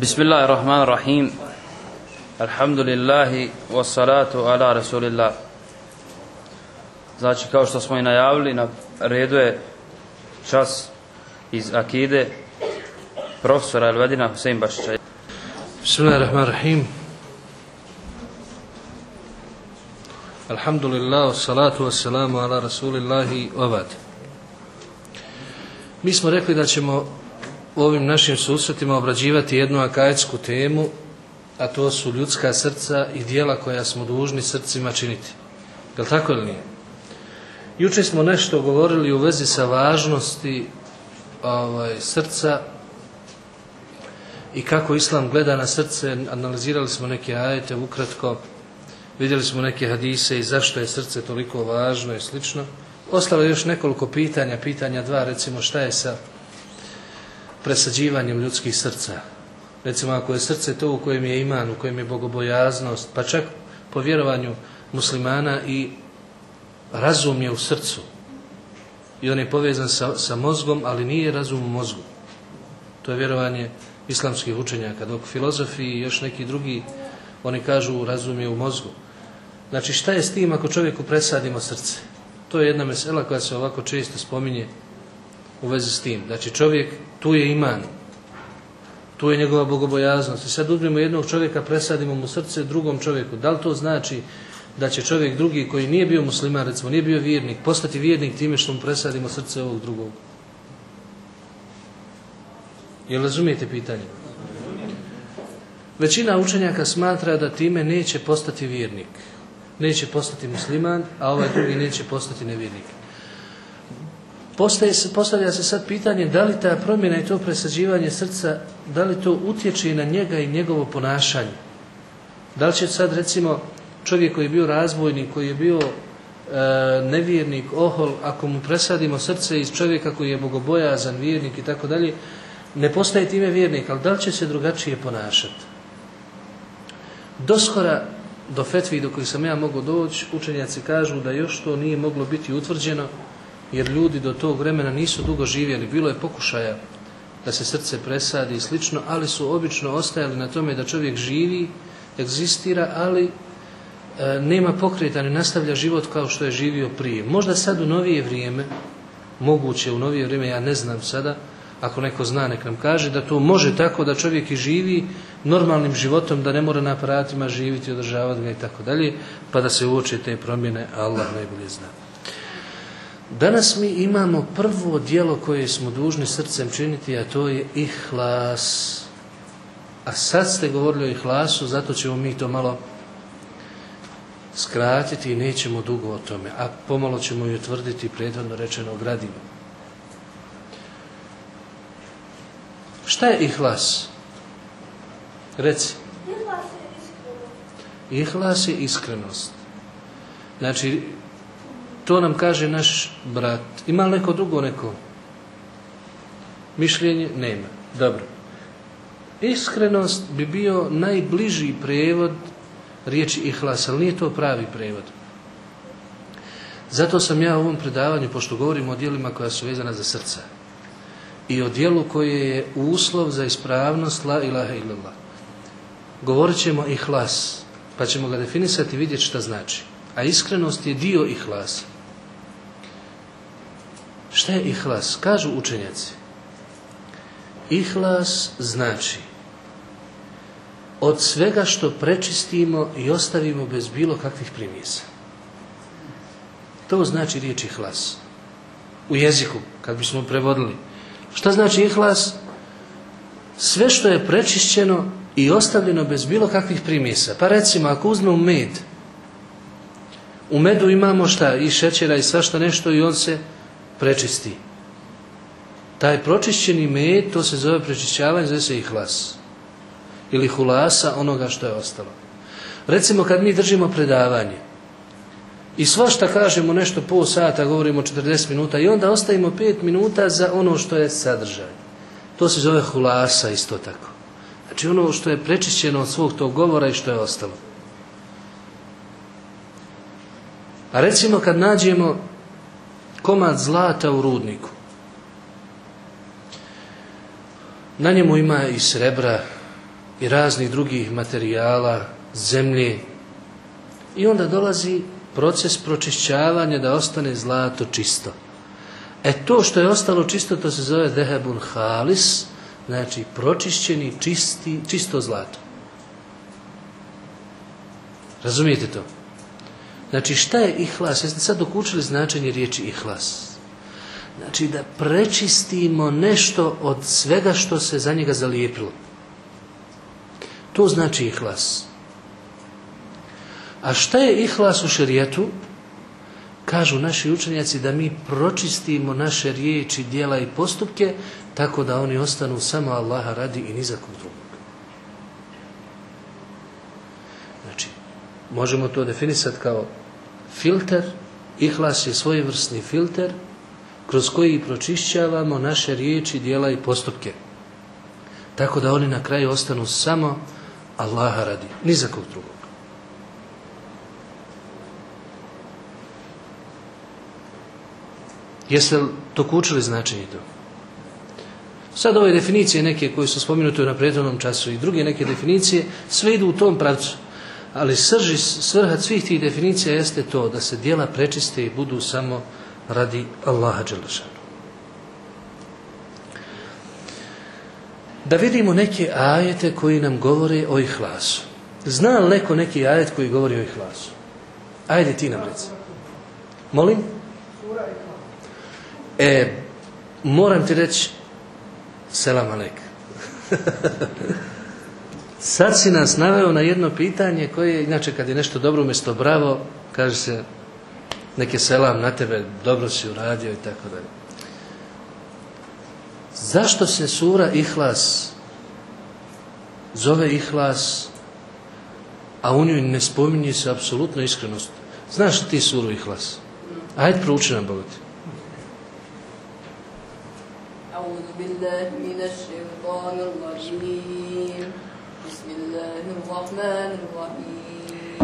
بسم الله الرحمن الرحيم الحمد لله والصلاة على رسول الله Znači, kao što smo i najavili, na redu je čas iz Akide profesora Elvedina Husein Bašića. الحمد لله والصلاة والسلام على رسول الله وبعد Mi smo rekli da ćemo u ovim našim susretima obrađivati jednu akajetsku temu, a to su ljudska srca i dijela koja smo dužni srcima činiti. Je li tako ili nije? Juče smo nešto govorili u vezi sa važnosti ovaj, srca i kako Islam gleda na srce, analizirali smo neke ajete ukratko, vidjeli smo neke hadise i zašto je srce toliko važno i slično. Ostalo je još nekoliko pitanja, pitanja dva, recimo šta je sa presađivanjem ljudskih srca. Recimo ako je srce to u kojem je iman, u kojem je bogobojaznost, pa čak po vjerovanju muslimana i razum je u srcu. I on je povezan sa, sa mozgom, ali nije razum u mozgu. To je vjerovanje islamskih učenjaka, dok filozofi i još neki drugi, oni kažu razum je u mozgu. Znači šta je s tim ako čovjeku presadimo srce? To je jedna mesela koja se ovako često spominje u vezi s tim. Znači čovjek, tu je iman, tu je njegova bogobojaznost. I sad uzmemo jednog čovjeka, presadimo mu srce drugom čovjeku. Da li to znači da će čovjek drugi koji nije bio musliman, recimo nije bio vjernik, postati vjernik time što mu presadimo srce ovog drugog? Jel razumijete pitanje? Većina učenjaka smatra da time neće postati vjernik. Neće postati musliman, a ovaj drugi neće postati nevjernik. Postaje postavlja se sad pitanje da li ta promjena i to presađivanje srca, da li to utječe na njega i njegovo ponašanje. Da li će sad recimo čovjek koji je bio razbojnik, koji je bio e, nevjernik, ohol, ako mu presadimo srce iz čovjeka koji je bogobojazan, vjernik i tako dalje, ne postaje time vjernik, ali da li će se drugačije ponašati? Doskora do fetvi do kojih sam ja mogu doći, učenjaci kažu da još to nije moglo biti utvrđeno, jer ljudi do tog vremena nisu dugo živjeli. Bilo je pokušaja da se srce presadi i slično, ali su obično ostajali na tome da čovjek živi, egzistira, ali e, nema pokreta, ne nastavlja život kao što je živio prije. Možda sad u novije vrijeme, moguće u novije vrijeme, ja ne znam sada, ako neko zna nek nam kaže da to može tako da čovjek i živi normalnim životom da ne mora na aparatima živiti, održavati ga i tako dalje, pa da se uoče te promjene, Allah najbolje zna. Danas mi imamo prvo dijelo koje smo dužni srcem činiti, a to je ihlas. A sad ste govorili o ihlasu, zato ćemo mi to malo skratiti i nećemo dugo o tome, a pomalo ćemo i utvrditi prethodno rečeno gradivo. Šta je ihlas? Reci. Ihlas je iskrenost. Znači, to nam kaže naš brat. Ima li neko drugo neko? Mišljenje? Nema. Dobro. Iskrenost bi bio najbliži prevod riječi ihlas, ali nije to pravi prevod. Zato sam ja u ovom predavanju, pošto govorim o dijelima koja su vezana za srca, i o dijelu koje je uslov za ispravnost la ilaha illallah. Govorit ćemo ihlas, pa ćemo ga definisati i vidjeti šta znači. A iskrenost je dio ihlasa. Šta je ihlas? Kažu učenjaci. Ihlas znači od svega što prečistimo i ostavimo bez bilo kakvih primjesa. To znači riječ ihlas. U jeziku, kad bismo prevodili. Šta znači ihlas? Sve što je prečišćeno i ostavljeno bez bilo kakvih primjesa. Pa recimo, ako uzmemo med, u medu imamo šta? I šećera i svašta nešto i on se prečisti. Taj pročišćeni med, to se zove prečišćavanje, zove se ihlas. Ili hulasa onoga što je ostalo. Recimo, kad mi držimo predavanje, I svašta kažemo nešto pol sata, govorimo 40 minuta i onda ostavimo 5 minuta za ono što je sadržaj. To se zove hulasa isto tako. Znači ono što je prečišćeno od svog tog govora i što je ostalo. A recimo kad nađemo komad zlata u rudniku. Na njemu ima i srebra, i raznih drugih materijala, zemlje. I onda dolazi proces pročišćavanja da ostane zlato čisto. E to što je ostalo čisto, to se zove dehebun halis, znači pročišćeni čisti, čisto zlato. Razumijete to? Znači šta je ihlas? Jeste sad dokučili značenje riječi ihlas? Znači da prečistimo nešto od svega što se za njega zalijepilo. To znači ihlas. A šta je ihlas u šerijetu? Kažu naši učenjaci da mi pročistimo naše riječi, dijela i postupke tako da oni ostanu samo Allaha radi i nizakog drugog. Znači, možemo to definisati kao filter, ihlas je svojevrsni filter kroz koji pročišćavamo naše riječi, dijela i postupke. Tako da oni na kraju ostanu samo Allaha radi, nizakog drugog. Jeste li to kučili značenje to? Sad ove definicije neke koje su spominute na prethodnom času i druge neke definicije, sve idu u tom pravcu. Ali srži, svrha svih tih definicija jeste to da se dijela prečiste i budu samo radi Allaha Đelešanu. Da vidimo neke ajete koji nam govore o ihlasu. Zna li neko neki ajet koji govori o ihlasu? Ajde ti nam reci. Molim? E, moram ti reći selam alek. Sad si nas naveo na jedno pitanje koje, inače kad je nešto dobro umjesto bravo, kaže se neke selam na tebe, dobro si uradio i tako dalje. Zašto se sura Ihlas zove Ihlas, a u njoj ne spominje se apsolutno iskrenost? Znaš li ti suru Ihlas? Ajde prouči nam Boga ti. أعوذ بالله من الشيطان الرجيم بسم الله الرحمن الرحيم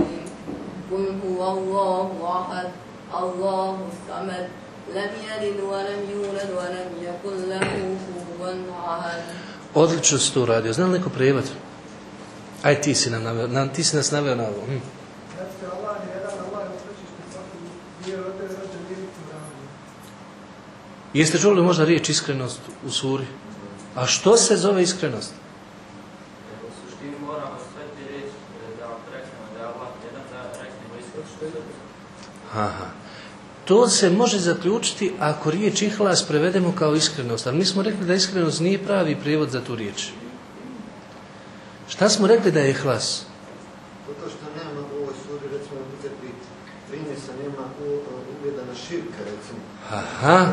قل هو الله أحد الله الصمد لم يلد ولم يولد ولم يكن له كفوا أحد Odlično si to uradio. Zna li neko prejevat? Aj ti si, nam naveo, nam, ti si nas naveo na ovo. Hm. Znači, Allah je jedan, Allah je uprečišti svaku vjeru, od tebe rođe vjericu ravno. Jeste čuli možda riječ iskrenost u suri? A što se zove iskrenost? Aha. To se može zaključiti ako riječ ihlas prevedemo kao iskrenost. Ali mi smo rekli da iskrenost nije pravi prijevod za tu riječ. Šta smo rekli da je ihlas? Zato što nema u ovoj suri, recimo, uzeti primjesa, nema u- uvjeda na širka, recimo. Aha.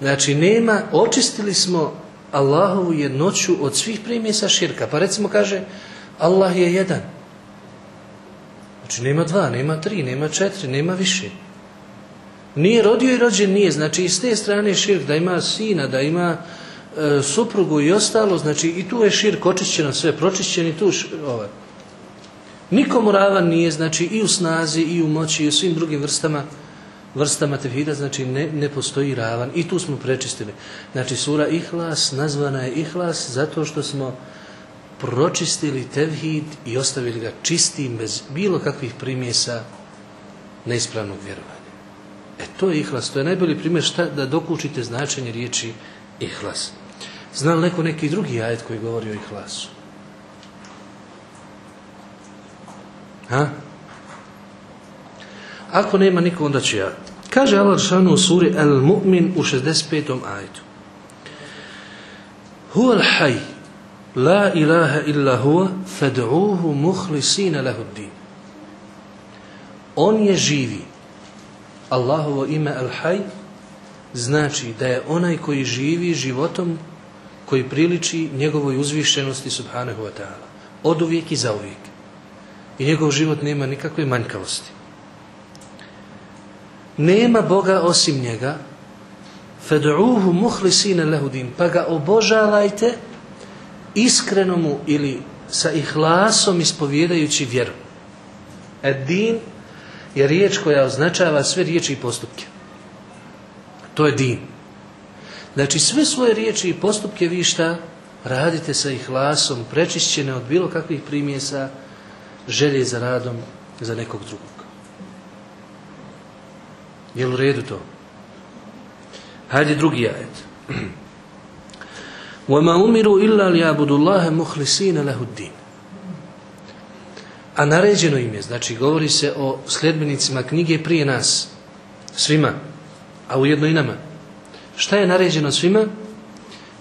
Znači, nema, očistili smo Allahovu jednoću od svih primjesa širka. Pa recimo kaže, Allah je jedan. Znači, nema dva, nema tri, nema četiri, nema više. Nije rodio i rođen nije. Znači, i s te strane širk, da ima sina, da ima e, suprugu i ostalo, znači i tu je širk očišćeno sve, pročišćeni tu š, ovaj. Nikomu ravan nije, znači i u snazi, i u moći, i u svim drugim vrstama vrstama tevhida, znači ne, ne postoji ravan. I tu smo prečistili. Znači sura Ihlas nazvana je Ihlas zato što smo pročistili tevhid i ostavili ga čistim bez bilo kakvih primjesa neispravnog vjerovanja. E to je Ihlas, to je najbolji primjer šta da dokučite značenje riječi Ihlas. Zna li neko neki drugi ajet koji govori o Ihlasu? Ha? Ako nema niko, onda ću ja. Kaže Allah Žešanu u suri Al-Mu'min u 65. ajetu. Huwa al-haj, la ilaha illa huwa, fad'uhu muhlisina lahu din. On je živi. Allahovo ime Al-haj znači da je onaj koji živi životom koji priliči njegovoj uzvišenosti subhanahu wa ta'ala. Od uvijek i za uvijek. I njegov život nema nikakve manjkavosti. Nema Boga osim njega, fad'uhu muhlisina lahu din, pa ga obožavajte iskreno mu ili sa ihlasom ispovjedajući vjeru. Ed-din je riječ koja označava sve riječi i postupke. To je din. Znači sve svoje riječi i postupke vi šta radite sa ihlasom, prečišćene od bilo kakvih primjesa, želje za radom za nekog drugog. Je u redu to? Hajde drugi ajet. وَمَا أُمِرُوا إِلَّا لِيَعْبُدُ اللَّهَ مُخْلِسِينَ لَهُ الدِّينَ A naređeno im je, znači govori se o sljedbenicima knjige prije nas, svima, a ujedno i nama. Šta je naređeno svima?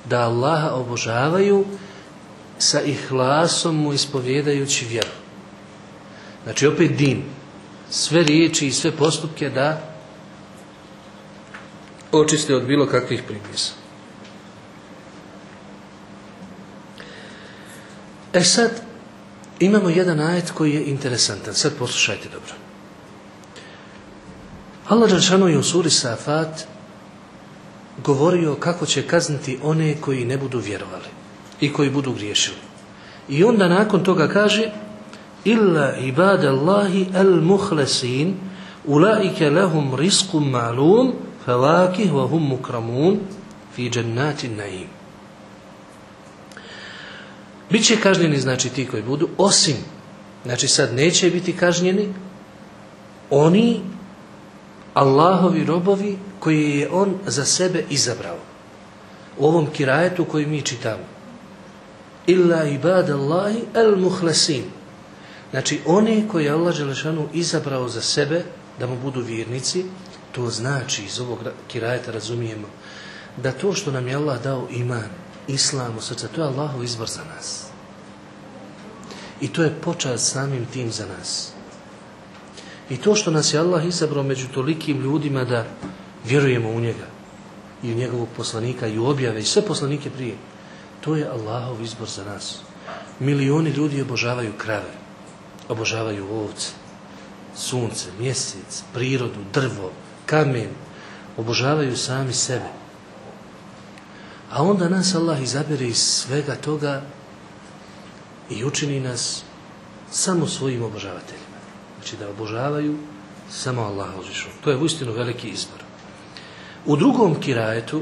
Da Allaha obožavaju sa ihlasom mu ispovjedajući vjeru. Znači opet din. Sve riječi i sve postupke da očiste od bilo kakvih primjesa. E sad, imamo jedan ajet koji je interesantan. Sad poslušajte dobro. Allah Đelšanu je u suri Safat govorio kako će kazniti one koji ne budu vjerovali i koji budu griješili. I onda nakon toga kaže illa ibadallahi al muhlesin ulaike lahum riskum ma'lum fawakih wa hum mukramun fi jannatin naim. Biće kažnjeni znači ti koji budu osim znači sad neće biti kažnjeni oni Allahovi robovi koji je on za sebe izabrao. U ovom kirajetu koji mi čitamo. Illa ibadallahi al muhlasin. Znači, oni koji je Allah Želešanu izabrao za sebe da mu budu vjernici, to znači, iz ovog kirajeta razumijemo, da to što nam je Allah dao iman, islam u srca, to je Allahov izbor za nas. I to je počast samim tim za nas. I to što nas je Allah izabrao među tolikim ljudima da vjerujemo u njega i u njegovog poslanika i u objave i sve poslanike prije, to je Allahov izbor za nas. Milioni ljudi obožavaju krave, obožavaju ovce, sunce, mjesec, prirodu, drvo, kamen, obožavaju sami sebe. A onda nas Allah izabere iz svega toga i učini nas samo svojim obožavateljima. Znači da obožavaju samo uzvišu. To je uistinu veliki izbor. U drugom kirajetu,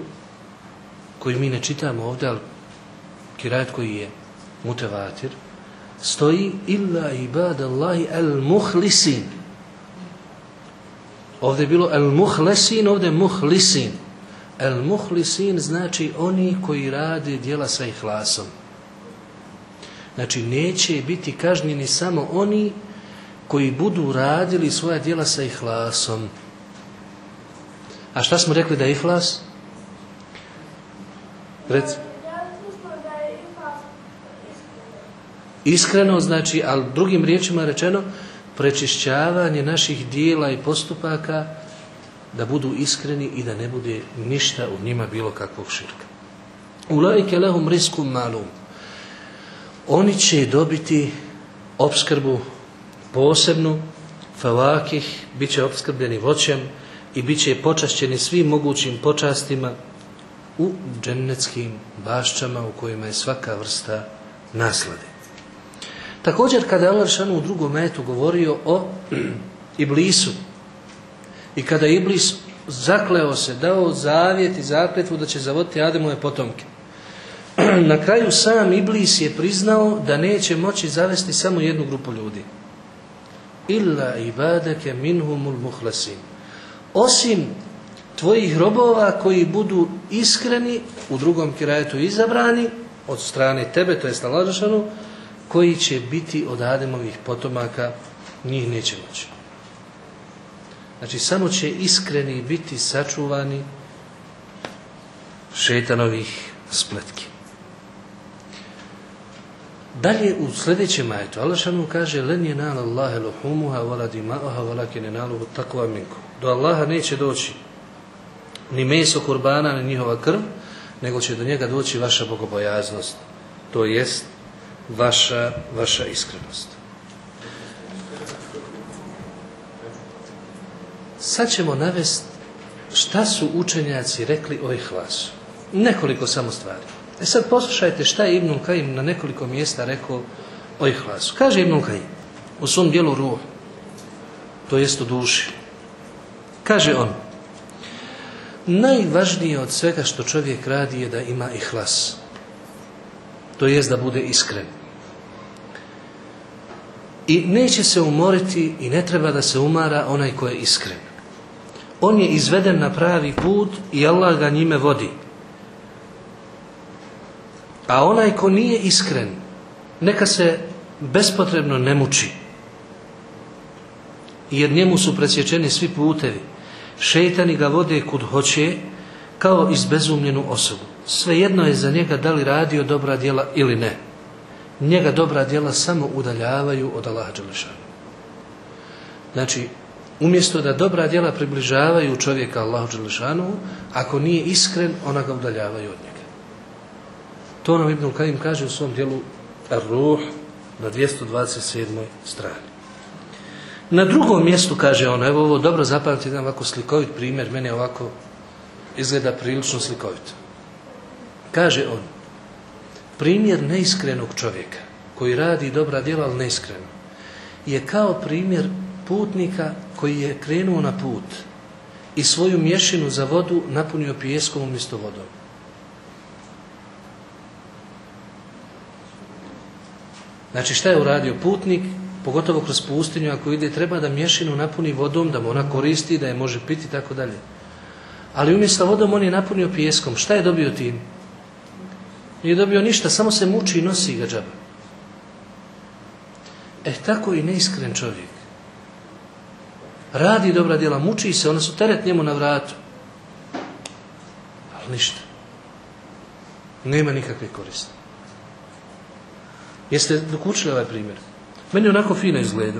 koji mi ne čitamo ovdje, ali kirajet koji je mutevatir, stoji illa ibadallahi al muhlisin. Ovdje je bilo al muhlesin, ovdje je muhlisin. Al muhlisin znači oni koji rade djela sa ihlasom. Znači neće biti kažnjeni samo oni koji budu radili svoja djela sa ihlasom. A šta smo rekli da je ihlas? Rec. Iskreno znači, ali drugim riječima rečeno, prečišćavanje naših dijela i postupaka da budu iskreni i da ne bude ništa u njima bilo kakvog širka. Ulajke lehum riskum malum. Oni će dobiti obskrbu posebnu, favakih, bit će obskrbljeni voćem i bit će počašćeni svim mogućim počastima u džennetskim bašćama u kojima je svaka vrsta naslade. Također kada je Allah Šanu u drugom metu govorio o Iblisu i kada je Iblis zakleo se, dao zavjet i zakletvu da će zavoditi Ademove potomke. Na kraju sam Iblis je priznao da neće moći zavesti samo jednu grupu ljudi illa ibadake minhumul muhlasin. Osim tvojih robova koji budu iskreni, u drugom kirajetu izabrani, od strane tebe, to je stalažašanu, koji će biti od Ademovih potomaka, njih neće moći. Znači, samo će iskreni biti sačuvani šetanovih spletki. Dalje u sljedećem ajetu Allah šanu kaže len je nal Allahe wala dima'uha naluhu takva minkum. Do Allaha neće doći ni meso kurbana ni njihova krv, nego će do njega doći vaša bogobojaznost. To jest vaša vaša iskrenost. Sad ćemo navesti šta su učenjaci rekli o ihlasu. Nekoliko samo stvari. E sad poslušajte šta je Ibnul Kajim na nekoliko mjesta rekao o ihlasu. Kaže Ibnul Kajim u svom dijelu ruh, to jest u duši. Kaže on, najvažnije od svega što čovjek radi je da ima ihlas. To jest da bude iskren. I neće se umoriti i ne treba da se umara onaj ko je iskren. On je izveden na pravi put i Allah ga njime vodi. A onaj ko nije iskren, neka se bespotrebno ne muči. Jer njemu su presječeni svi putevi. Šeitani ga vode kud hoće, kao izbezumljenu osobu. Svejedno je za njega da li radio dobra djela ili ne. Njega dobra djela samo udaljavaju od Allaha Đelešanu. Znači, umjesto da dobra djela približavaju čovjeka Allahu Đelešanu, ako nije iskren, ona ga udaljavaju od njega. To nam Ibn Kajim kaže u svom dijelu Ar-Ruh na 227. strani. Na drugom mjestu kaže on, evo ovo dobro zapamtite, jedan ovako slikovit primjer, meni ovako izgleda prilično slikovito. Kaže on, primjer neiskrenog čovjeka, koji radi dobra djela, ali neiskreno, je kao primjer putnika koji je krenuo na put i svoju mješinu za vodu napunio pijeskom umjesto vodom. Znači šta je uradio putnik, pogotovo kroz pustinju ako ide, treba da mješinu napuni vodom, da mu ona koristi, da je može piti i tako dalje. Ali umjesto vodom on je napunio pijeskom. Šta je dobio tim? Nije dobio ništa, samo se muči i nosi ga džaba. E tako i neiskren čovjek. Radi dobra djela, muči se, ona su teret njemu na vratu. Ali ništa. Nema nikakve koriste. Jeste dokučili ovaj primjer? Meni onako fino izgleda.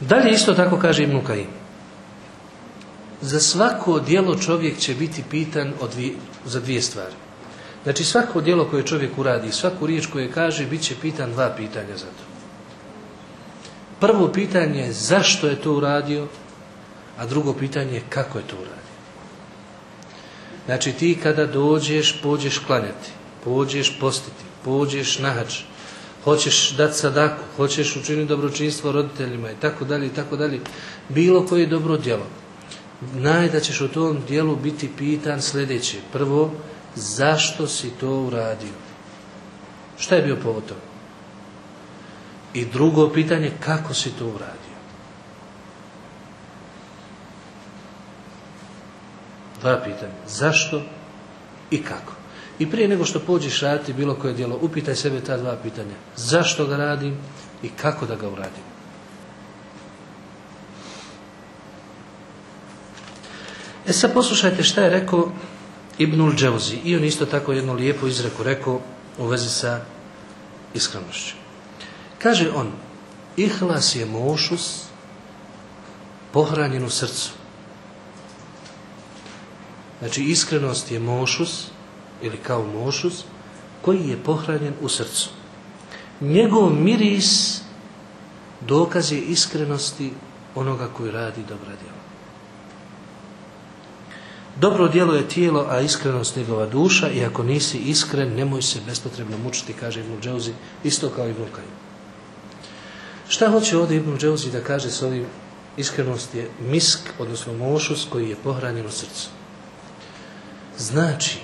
Dalje isto tako kaže Ibn Kajim. Za svako dijelo čovjek će biti pitan o dvije, za dvije stvari. Znači svako dijelo koje čovjek uradi, svaku riječ koju kaže, bit će pitan dva pitanja za to. Prvo pitanje je zašto je to uradio, a drugo pitanje je kako je to uradio. Znači ti kada dođeš, pođeš klanjati, pođeš postiti, pođeš nahač, hoćeš dati sadaku, hoćeš učiniti dobročinstvo roditeljima i tako dalje i tako dalje, bilo koje dobro djelo. Znaj da ćeš u tom dijelu biti pitan sljedeće. Prvo, zašto si to uradio? Šta je bio povod toga? I drugo pitanje, kako si to uradio? Dva pitanja. Zašto i kako? I prije nego što pođeš raditi bilo koje djelo, upitaj sebe ta dva pitanja. Zašto ga radim i kako da ga uradim? E sad poslušajte šta je rekao Ibnul Džauzi. I on isto tako jednu lijepu izreku rekao u vezi sa iskrenošću. Kaže on, ihlas je mošus pohranjen u srcu. Znači iskrenost je mošus ili kao mošus koji je pohranjen u srcu. Njegov miris dokaz je iskrenosti onoga koji radi dobra djela. Dobro djelo je tijelo, a iskrenost njegova duša i ako nisi iskren, nemoj se bespotrebno mučiti, kaže Ibn Džauzi, isto kao Ibn Kajim. Šta hoće ovdje Ibn Džauzi da kaže s ovim iskrenost je misk, odnosno mošus koji je pohranjen u srcu. Znači,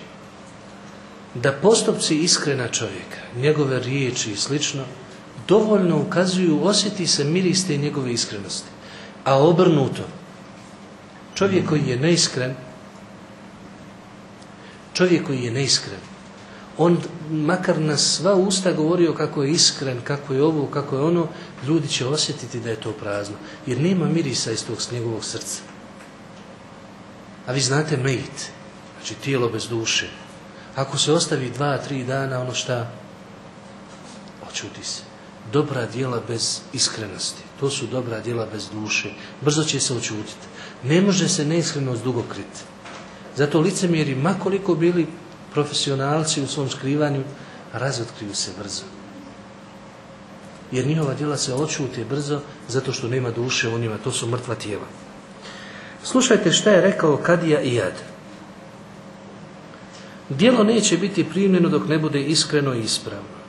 da postupci iskrena čovjeka, njegove riječi i slično, dovoljno ukazuju, osjeti se miris te njegove iskrenosti. A obrnuto, čovjek koji je neiskren, čovjek koji je neiskren, on makar na sva usta govorio kako je iskren, kako je ovo, kako je ono, ljudi će osjetiti da je to prazno. Jer nema mirisa iz tog njegovog srca. A vi znate mejt, znači tijelo bez duše. Ako se ostavi dva, tri dana, ono šta? Očuti se. Dobra djela bez iskrenosti. To su dobra djela bez duše. Brzo će se očutiti. Ne može se neiskrenost dugo kriti. Zato licemjeri, makoliko bili profesionalci u svom skrivanju, razotkriju se brzo. Jer njihova djela se očute brzo zato što nema duše u njima, to su mrtva tijela. Slušajte šta je rekao Kadija i Jad. Djelo neće biti primljeno dok ne bude iskreno i ispravno.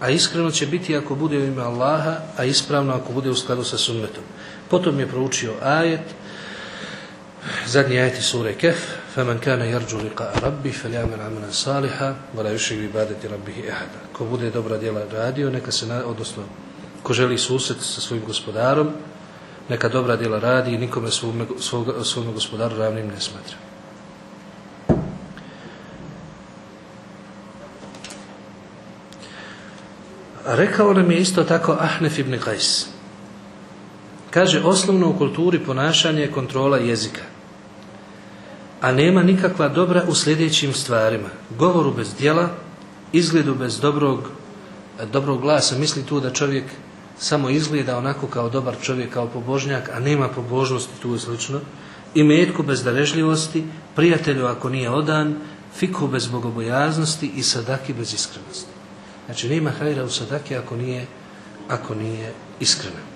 A iskreno će biti ako bude u ime Allaha, a ispravno ako bude u skladu sa sunnetom. Potom je proučio ajet, zadnji ajet iz sure Kef, فمن كان يرجو لقاء ربي فليعمل عملا صالحا ولا يشرك بعبادة ربه أحدا ko bude dobra djela radio neka se na, odnosno ko želi susret sa svojim gospodarom neka dobra djela radi i nikome svome, svoga, svome gospodaru ravnim ne smatra Rekao nam je isto tako Ahnef ibn Qais. Kaže, osnovno u kulturi ponašanje je kontrola jezika. A nema nikakva dobra u sljedećim stvarima. Govoru bez dijela, izgledu bez dobrog, dobrog glasa. Misli tu da čovjek samo izgleda onako kao dobar čovjek, kao pobožnjak, a nema pobožnosti tu i slično. I metku bez darežljivosti, prijatelju ako nije odan, fiku bez bogobojaznosti i sadaki bez iskrenosti. Znači nema hajra u sadaki ako nije, ako nije iskrena.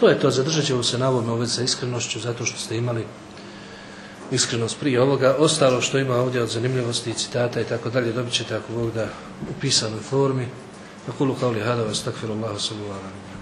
To je to, zadržat ćemo se na ovome ove sa iskrenošću zato što ste imali iskrenost prije ovoga. Ostalo što ima ovdje od zanimljivosti i citata i tako dalje dobit ćete ako Bog da u pisanoj formi. Akulu kao li hada vas takfiru Allahu sallallahu alaihi